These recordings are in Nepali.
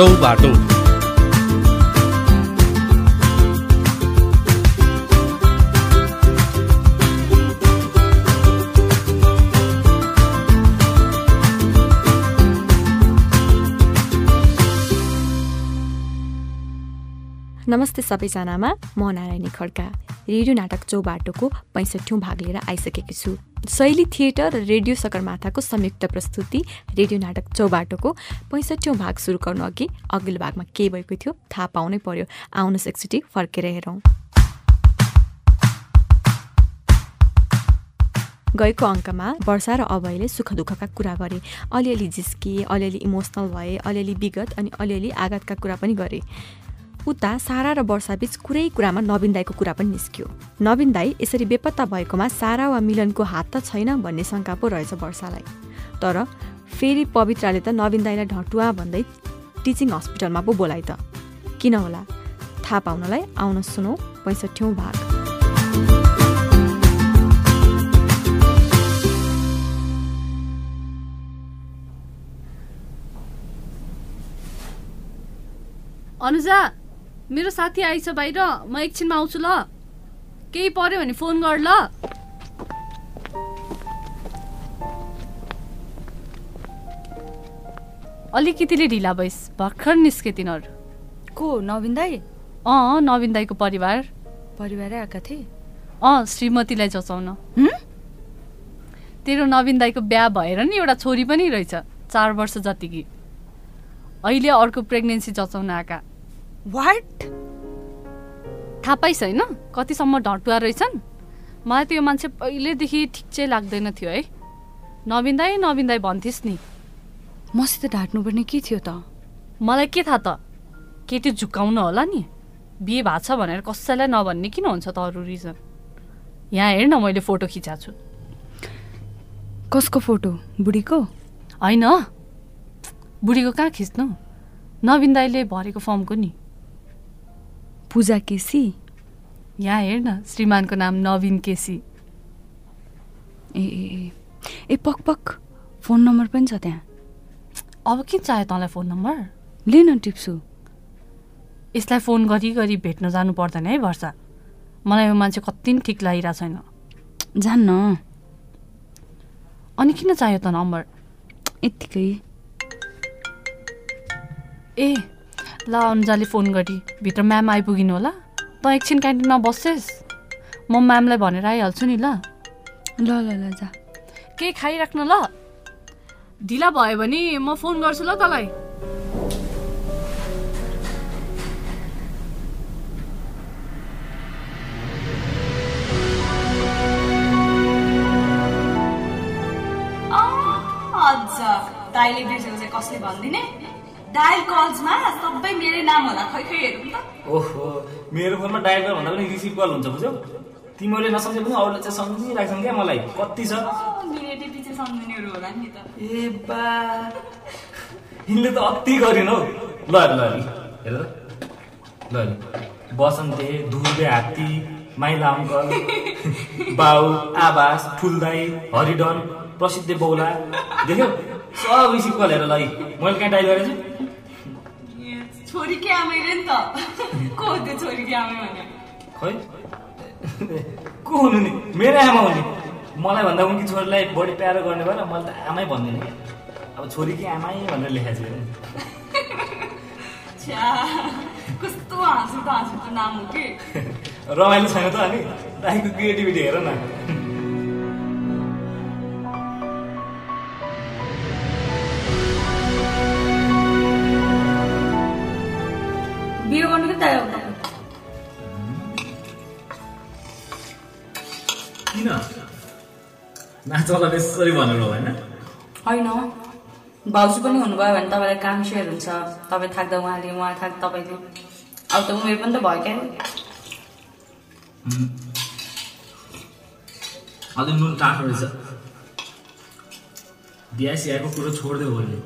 चौबाटो नमस्ते सबैजनामा म नारायणी खड्का। रेडियो नाटक चौबाटोको पैँसठौँ भाग लिएर आइसकेकी छु। शैली थिएटर र रेडियो सगरमाथाको संयुक्त प्रस्तुति रेडियो नाटक चौबाटोको पैँसठौँ भाग सुरु गर्नु अघि अघिल्लो भागमा के भएको थियो थाहा पाउनै पर्यो। आउनुहोस् एकचोटि फर्केर हेरौँ। गएको अङ्कमा वर्षा र अभयले सुख दुःखका कुरा गरे। अलिअलि जिस्किए अलिअलि इमोसनल भए अलिअलि विगत अनि अलिअलि आघातका कुरा पनि गरे। उता सारा र वर्षाबीच कुरै कुरामा नवीन दाईको कुरा पनि निस्क्यो। नवीन दाई यसरी बेपत्ता भएकोमा सारा वा मिलनको हात त छैन भन्ने शङ्का पो रहेछ वर्षालाई। तर फेरि पवित्राले त नवीन दाईलाई ढटुवा भन्दै टिचिङ हस्पिटलमा पो बोलाइ त। किन होला? थाहा पाउनलाई आउन सुनौ पैँसठौँ भाग। अनुजा! मेरो साथी आइछ बाहिर म एकछिनमा आउँछु ल। केही पर्यो भने फोन गर ल। अलिकतिले ढिला भइस भर्खर निस्के तिनीहरू। को नवीन दाई? अँ नवीन दाईको परिवार। परिवारै आएका थिए? अँ श्रीमतीलाई जचाउन। हुँ? तेरो नवीन दाईको बिहा भएर नि एउटा छोरी पनि रहेछ चार वर्ष जतिकी। अहिले अर्को प्रेग्नेन्सी जचाउन आएका। वाट थाहा पाइस् होइन? कतिसम्म ढटुवा रहेछन्? मलाई त यो मान्छे पहिल्यैदेखि ठिक चाहिँ लाग्दैन थियो है। नवीन दाई नवीन दाई भन्थिस् नि। मसित ढाँट्नुपर्ने के थियो त? मलाई के थाहा त? केटी झुक्काउन होला नि। बिहे भएको छ भनेर कसैलाई नभन्ने किन हुन्छ त अरू रिजन? यहाँ हेर न मैले फोटो खिचाएको छु। कसको फोटो? बुढीको? होइन। बुढीको कहाँ खिच्नु? नवीन दाईले भरेको फर्मको नि। पूजा केसी? यहाँ हेर न श्रीमानको नाम नवीन केसी। ए ए ए ए पक पक फोन नम्बर पनि छ त्यहाँ। अब के चाह्यो तँलाई फोन नम्बर? ले न टिप्सु। यसलाई फोन गरी गरी भेट्न जानु पर्दैन है वर्षा। मलाई यो मान्छे कति पनि ठिक लागिरहेको छैन। जान्न। अनि किन चाहियो त नम्बर? यत्तिकै। ए ल अनुजाले फोन गरी भित्र म्याम आइपुगिनु होला। त एकछिन क्यान्टिनमा बस्छेस् म म्यामलाई भनेर आइहाल्छु नि ल। ल ल ल जा। केही खाइराख्नु ल? ढिला भयो भने म फोन गर्छु ल तँलाई। दाइले बिर्सेको चाहिँ कसले भनिदिने? डायल कल्समा सबै मेरै नाम होला। खै खै हेरौँ त। ओहो मेरो फोनमा डायल गर भन्दा पनि रिसिभ कल हुन्छ बुझ्यौ। तिमीहरूले नसम्झे पनि अरूले चाहिँ सम्झिराख्छन् क्या मलाई। कति छ? मिनेटे पछि सम्झिनेहरू होला नि त। ए बा। यिनले त अति गरेन हौ। ल ल हेर। त। ल ल। बसन्ते दुर्बे हात्ती माइला अङ्कल बाउ आवास ठुलदाई हरिडन प्रसिद्ध बौला। देख्यौ? सब कल हेर ल। मैले कहाँ डायल गरेको छु छोरीकै आमै रे नि त। को हो त्यो छोरीकै आमै भने खै को हुनु नि? मेरो आमा हुने मलाई भन्दा उनकी छोरीलाई बढी प्यारो गर्ने भएर मैले त आमै भन्दिनँ क्या। अब छोरीकी आमै भनेर लेखाएको छु। कस्तो हाँसु त हाँसुको नाम हो कि? रमाइलो छैन त अनि। दाइको क्रिएटिभिटी हेर न। दाइ किन नाचला यसरी भनेर होइन होइन भाउजू पनि हुनुभयो भने तपाईँलाई काम सेयर हुन्छ तपाईँ थाक्दा उहाँले उहाँ थाक तपाईँले अब त उमेर पनि त भयो क्या अझै नुन टाढो रहेछ बिहा सिहाको कुरो छोडिदियो भोलि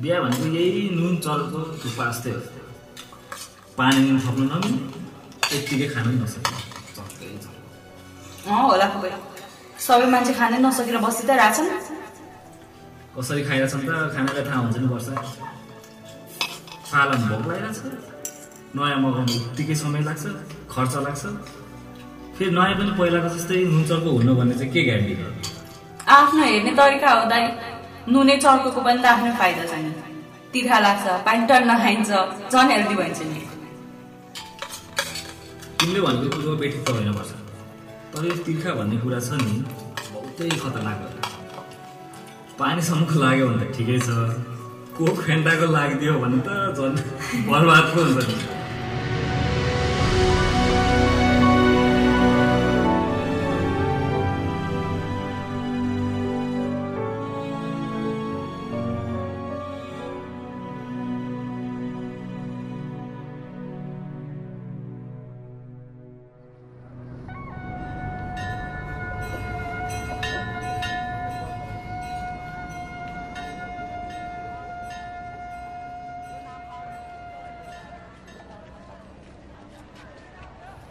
बिहा भनेको यही नुन चर्को थुक्पा जस्तै हो पानी नुन थप्नु नमिल्ने यत्तिकै खानु पनि नसक्ने। चर्कै चर्को। अँ होला खोइ। सबै मान्छे खानै नसकेर बसी त रहेछन्। कसरी खाइरहेछन् त? खानालाई थाहा हुन्छ नि वर्ष। सालन भोक लागिरहेछ। नयाँ मगाउनु उत्तिकै समय लाग्छ खर्च लाग्छ। फेरि नयाँ पनि पहिलाको जस्तै नुनचर्को हुनु भन्ने चाहिँ के ग्यारेन्टी हो आफ्नो हेर्ने तरिका हो दाइ। नुने चर्कोको पनि त आफ्नै फाइदा छ नि तिर्खा लाग्छ पानी टन्न खाइन्छ झन् हेल्दी भइन्छ नि। तिमीले भनेको कुरो त होइन पर्छ तर यो तिर्खा भन्ने कुरा छ नि बहुतै खतरनाक हो। पानीसम्मको लाग्यो भने त ठिकै छ। कोक फेन्टाको लागिदियो भने त झन् बर्बाद पो हुन्छ नि।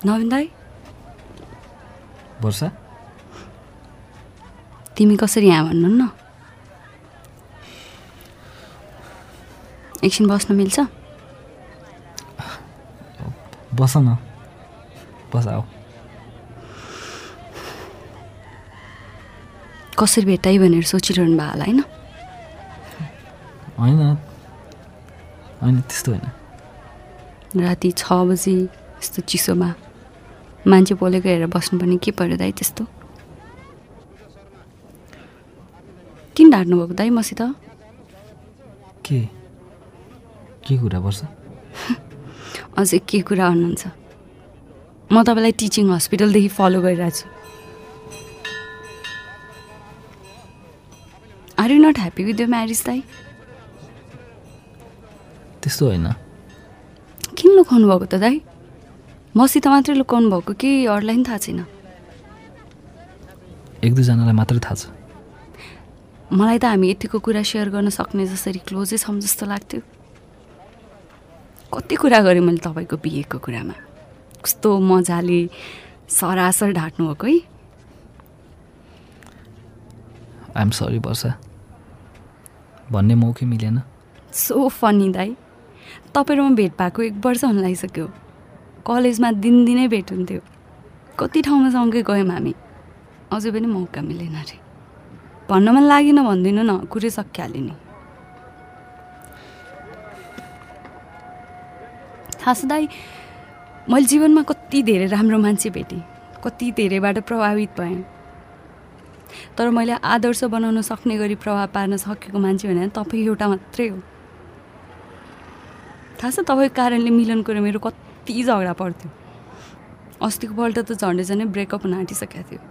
नवीन दाई वर्षा तिमी कसरी यहाँ भन्नु न एकछिन बस्न मिल्छ बस न बस आऊ कसरी भेटाइ भनेर सोचिरहनु भयो होला होइन होइन होइन त्यस्तो होइन राति छ बजी यस्तो चिसोमा मान्छे बोलेको हेरेर बस्नुपर्ने के पऱ्यो दाइ त्यस्तो? किन ढाँट्नु भएको दाइ मसित? के? के कुरा पर्छ? अझै के कुरा भन्नुहुन्छ म तपाईँलाई टिचिङ हस्पिटलदेखि फलो गरिरहेको छु। Are you not happy with the marriage दाइ त्यस्तो होइन। किन लुकाउनु भएको त दाइ मसित मात्रै लुकाउनु भएको कि अरूलाई पनि थाहा छैन। एक दुईजनालाई मात्रै थाहा छ। मलाई त हामी यतिको कुरा सेयर गर्न सक्ने जसरी क्लोजै छौँ जस्तो लाग्थ्यो। कति कुरा गरेँ मैले तपाईँको बिहेको कुरामा। कस्तो मजाले सरासर ढाँट्नु भएको है। I'm sorry Varsha. भन्ने मौकै मिलेन। सो फनी दाई। तपाईँ र म भेट भएको एक वर्ष हुन लागिसक्यो। कलेजमा दिनदिनै भेट हुन्थ्यो कति ठाउँमा सँगै गयौँ हामी। अझै पनि मौका मिलेन अरे भन्न मन लागेन भनिदिनु न कुरै सकिहाल्यो नि छ दाई मैले जीवनमा कति धेरै राम्रो मान्छे भेटेँ। कति धेरैबाट प्रभावित भएँ। तर मैले आदर्श बनाउन सक्ने गरी प्रभाव पार्न सकेको मान्छे भने तपाईँ एउटा मात्रै हो। थाहा छ तपाईँको कारणले मिलनको र मेरो कति झगडा पर्थ्यो अस्तिको पल्ट त झन्डै झन्डै ब्रेकअप हुन आँटिसकेको थियो.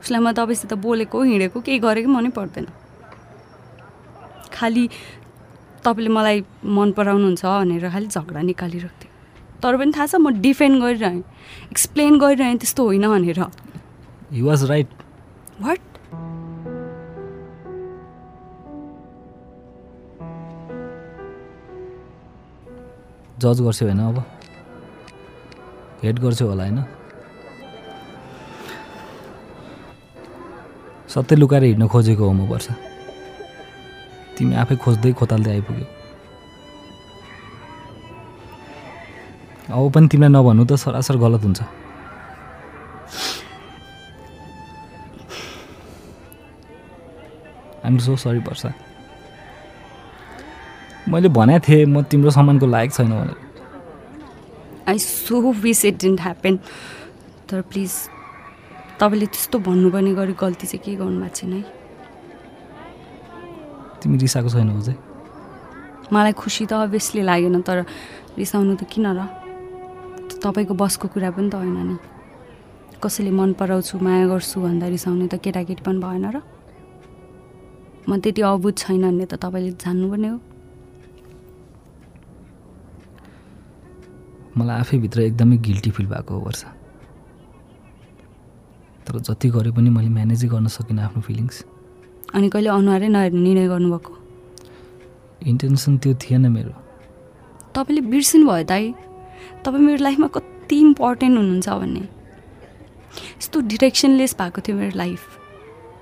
उसलाई म तपाईँसित बोलेको हिँडेको केही गरेको मनै पर्दैन. खालि तपाईँले मलाई मन पराउनुहुन्छ भनेर खालि झगडा निकालिरहेको थियो. तर पनि थाहा छ म डिफेन्ड गरिरहेँ एक्सप्लेन गरिरहेँ त्यस्तो होइन भनेर. वाज राइट वाट जज गर्छौ होइन अब। हेट गर्छौ होला होइन। सत्य लुकाएर हिँड्न खोजेको हो म वर्ष। तिमी आफै खोज्दै खोताल्दै आइपुग्यौ। अब पनि तिमीलाई नभन्नु त सरासर गलत हुन्छ। I'm so sorry Varsha. मैले भनेको थिएँ म तिम्रो सामानको लायक छैन भनेर। I so wish it didn't happen तर प्लिज तपाईँले त्यस्तो भन्नुपर्ने गरी गल्ती चाहिँ के गर्नु भएको छैन है? तिमी रिसाएको छैनौ मलाई खुसी त अभियसली लागेन तर रिसाउनु त किन र? तपाईँको बसको कुरा पनि त होइन नि। कसैले मन पराउँछु माया गर्छु भन्दा रिसाउने त केटाकेटी पनि भएन र? म त्यति अबुझ छैन भने त तपाईँले जान्नुपर्ने हो। मलाई आफैभित्र एकदमै गिल्टी फिल भएको हो वर्ष। तर जति गरे पनि मैले म्यानेजै गर्न सकिनँ आफ्नो फिलिङ्स अनि कहिले अनुहारै नहेर्ने निर्णय गर्नुभएको? इन्टेन्सन त्यो थिएन मेरो। तपाईँले बिर्सिनु भयो दाइ तपाईँ मेरो लाइफमा कति इम्पोर्टेन्ट हुनुहुन्छ भन्ने। यस्तो डिरेक्सनलेस भएको थियो मेरो लाइफ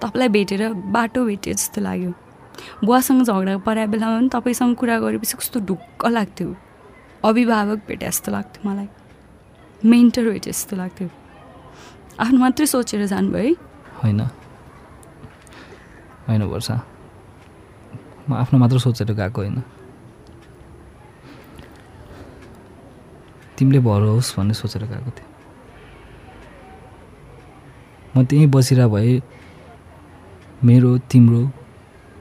तपाईँलाई भेटेर बाटो भेटे जस्तो लाग्यो। बुवासँग झगडा पराए बेलामा पनि तपाईँसँग कुरा गरेपछि कस्तो ढुक्क लाग्थ्यो। अभिभावक भेटे जस्तो लाग्थ्यो मलाई। मेन्टर भेटे जस्तो लाग्थ्यो। आफ्नो मात्रै सोचेर जानुभयो है। होइन। होइन वर्षा। म आफ्नो मात्र सोचेर गएको होइन। तिमीले भर होस् भन्ने सोचेर गएको थिएँ। म त्यहीँ बसिरह भए मेरो तिम्रो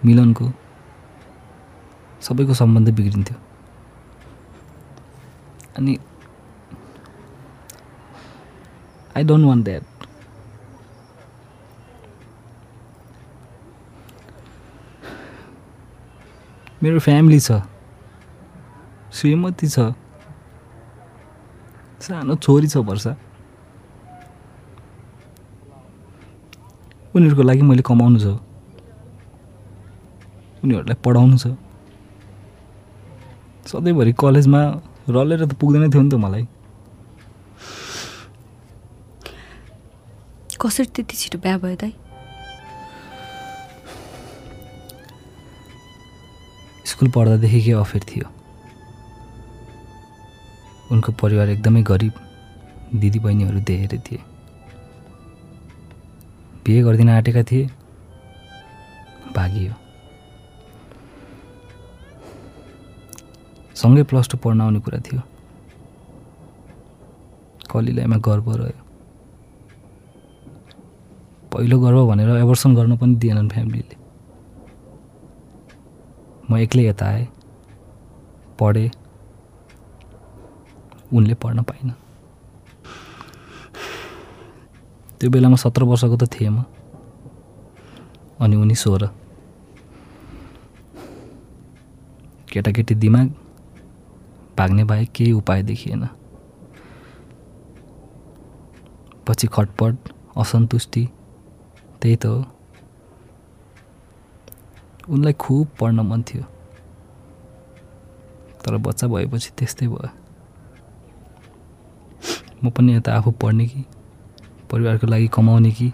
मिलनको सबैको सम्बन्ध बिग्रिन्थ्यो। अनि आई डोन्ट वान्ट द्याट मेरो फ्यामिली छ श्रीमती छ सानो छोरी छ वर्षा। उनीहरूको लागि मैले कमाउनु छ। उनीहरूलाई पढाउनु छ। सधैँभरि कलेजमा रलेर त पुग्दैन थियो नि त मलाई। कसरी त्यति छिटो बिहा भयो दाइ? स्कुल पढ्दादेखिकै अफेर थियो? उनको परिवार एकदमै गरिब दिदीबहिनीहरू धेरै थिए। बिहे गरिदिन आँटेका थिए। भागियो सँगै प्लस टू पढ्न आउने कुरा थियो। कलिलाईमा गर्व रह्यो। पहिलो गर्व भनेर एभर्सन गर्न पनि दिएनन् फ्यामिलीले। म एक्लै यता आएँ पढेँ उनले पढ्न पाइन त्यो बेलामा सत्र वर्षको त थिएँ म अनि उनी सोह्र। केटाकेटी दिमाग भाग्ने बाहेक केही उपाय देखिएन। पछि खटपट असन्तुष्टि त्यही त हो। उनलाई खुब पढ्न मन थियो। तर बच्चा भएपछि त्यस्तै भयो। म पनि यता आफू पढ्ने कि परिवारको लागि कमाउने कि।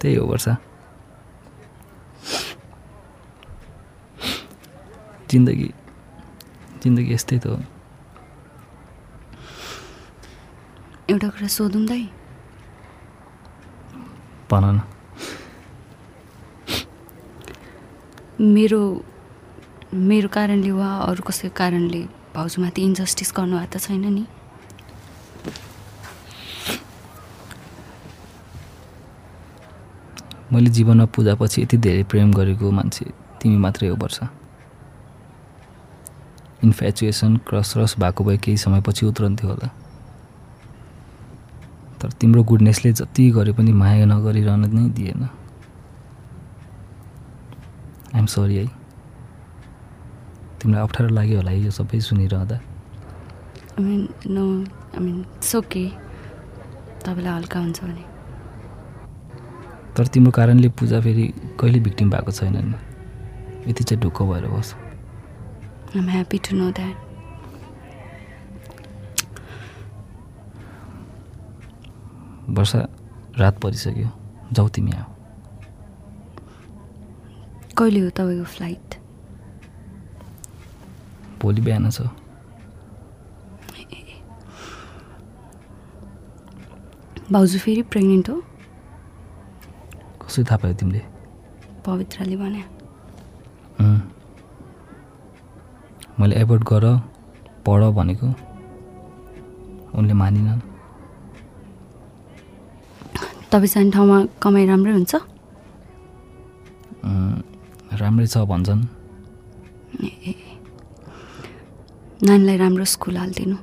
त्यही हो वर्षा। जिन्दगी जिन्दगी यस्तै त हो। एउटा कुरा सोधौँ दाइ। भन न। मेरो मेरो कारणले वा अरू कसैको कारणले भाउजूमाथि इन्जस्टिस गर्नुभएको त छैन नि। मैले जीवनमा पूजापछि यति धेरै प्रेम गरेको मान्छे तिमी मात्रै हो वर्ष। इन्फ्याचुएसन क्रस रस भएको भए केही समयपछि उत्रन्थ्यो होला। तर तिम्रो गुडनेसले जति गरे पनि माया नगरिरहन नै दिएन। आइएम सरी है तिमीलाई अप्ठ्यारो लाग्यो होला है यो सबै सुनिरहँदा। तपाईँलाई हल्का हुन्छ भने। तर तिम्रो कारणले पूजा फेरि कहिले भिक्टिम भएको छैन नि? यति चाहिँ ढुक्क भएर बस। I'm happy to know that Varsha रात परिसक्यो। जाऊ तिमी आऊ। कहिले हो तपाईँको फ्लाइट भोलि बिहान छ। भाउजू फेरि प्रेग्नेन्ट हो? कसरी थाहा पायो तिमीले? पवित्रले भने. मैले एभोर्ड गर पढ भनेको। उनले मानिनन्। तपाईँ जाने ठाउँमा कमाइ राम्रै हुन्छ? राम्रै छ भन्छन्। नानीलाई राम्रो स्कुल हालिदिनु।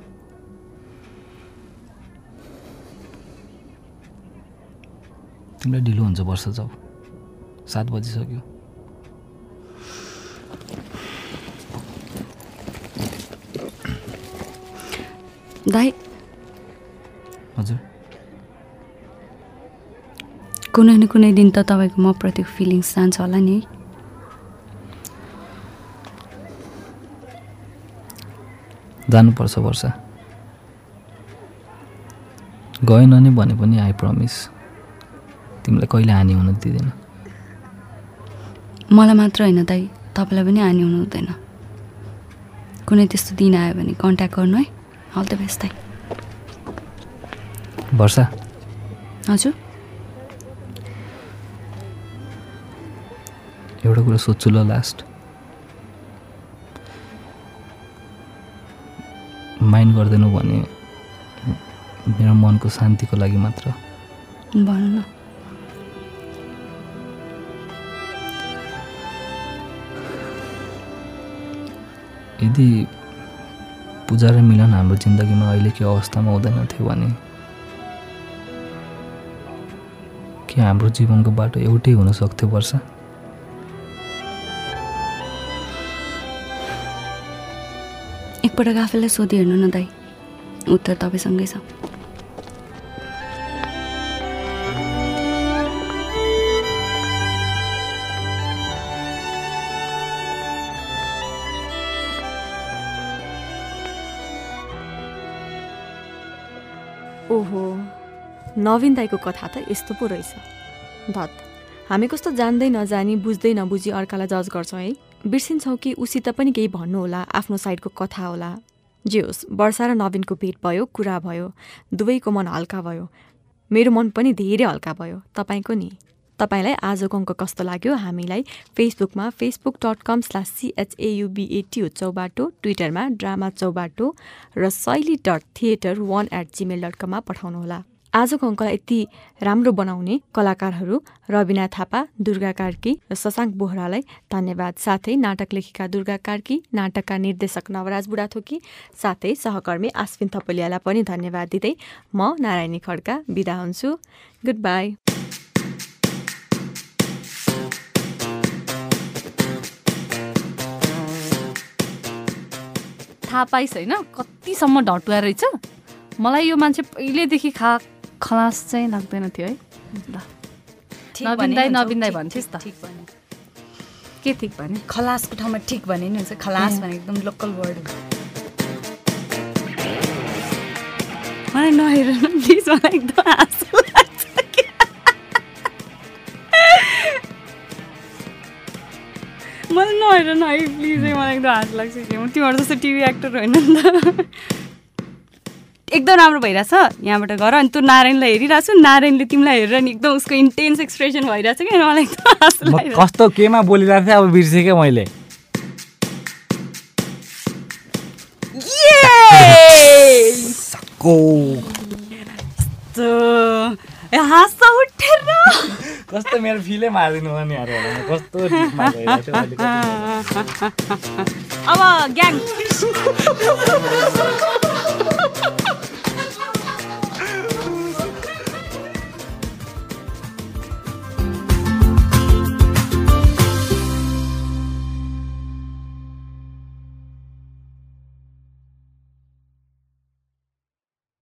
तिमीलाई ढिलो हुन्छ वर्ष जाऊ सात बजिसक्यो। दाइ हजुर। कुनै न कुनै दिन त तपाईँको म प्रतिको फिलिङ्स जान्छ होला नि। जानुपर्छ वर्षा। गएन नि भने पनि आई प्रमिस तिमीलाई कहिले हानि हुन दिँदैन। मलाई मात्र होइन दाइ तपाईँलाई पनि हानि हुनु हुँदैन। कुनै त्यस्तो दिन आयो भने कन्ट्याक्ट गर्नु है। अल द बेस्ट दाइ वर्षा हजुर एउटा कुरा सोध्छु ल लास्ट माइन्ड गर्दैनौ भने मेरो मनको शान्तिको लागि मात्र भन्नु न यदि पूजा र मिलन हाम्रो जिन्दगीमा अहिलेको अवस्थामा हुँदैन थियो भने के हाम्रो जीवनको बाटो एउटै हुन सक्थ्यो वर्षा? एकपटक आफैलाई सोधिहेर्नु न दाइ उत्तर तपाईँसँगै छ। ओहो नवीन दाईको कथा त यस्तो पो रहेछ। धत हामी कस्तो जान्दै नजानी बुझ्दै नबुझी अर्कालाई जज गर्छौँ है? बिर्सिन्छौँ कि उसित पनि केही भन्नु होला आफ्नो साइडको कथा होला। जे होस् वर्षा र नवीनको भेट भयो कुरा भयो दुवैको मन हल्का भयो। मेरो मन पनि धेरै हल्का भयो तपाईँको नि? तपाईँलाई आजको अङ्क कस्तो लाग्यो हामीलाई फेसबुकमा Facebook dot com slash सिएचएयुबिएटी Chaubato ट्विटरमा ड्रामा चौबाटो र Shaili dot theatre one at Gmail dot कममा पठाउनुहोला। आजको अङ्कलाई यति राम्रो बनाउने कलाकारहरू रविना थापा दुर्गा कार्की र शशाङ्क बोहरालाई धन्यवाद। साथै नाटक लेखिका दुर्गा कार्की नाटकका निर्देशक नवराज बुढाथोकी साथै सहकर्मी आश्विन थपलियालाई पनि धन्यवाद दिँदै म नारायणी खड्का बिदा हुन्छु। गुड बाई थाहा पाइस् होइन कतिसम्म ढटुवा रहेछ। मलाई यो मान्छे पहिल्यैदेखि खा खलास चाहिँ लाग्दैन थियो है। ल। नवीन भने दाई, नवीन त। ठिक के ठिक भने? खलासको ठाउँमा ठिक भने नि हुन्छ। खलास भने एकदम लोकल वर्ड हो। मलाई नहेर प्लिज मलाई एकदम हाँसो नहेर न है प्लिज है मलाई एकदम हाँस लाग्छ कि म तिमीहरू जस्तो टिभी एक्टर होइन नि त। एकदम राम्रो भइरहेछ यहाँबाट गर अनि तँ नारायणलाई हेरिरहेको छु। नारायणले तिमीलाई हेरेर नि एकदम उसको इन्टेन्स एक्सप्रेसन भइरहेछ कि अनि मलाई एकदम कस्तो केमा बोलिरहेको थिएँ अब बिर्सेँ क्या मैले हाँस कस्तो मेरो फिलै मारिदिनु भयो नि कस्तो। अब ग्याङ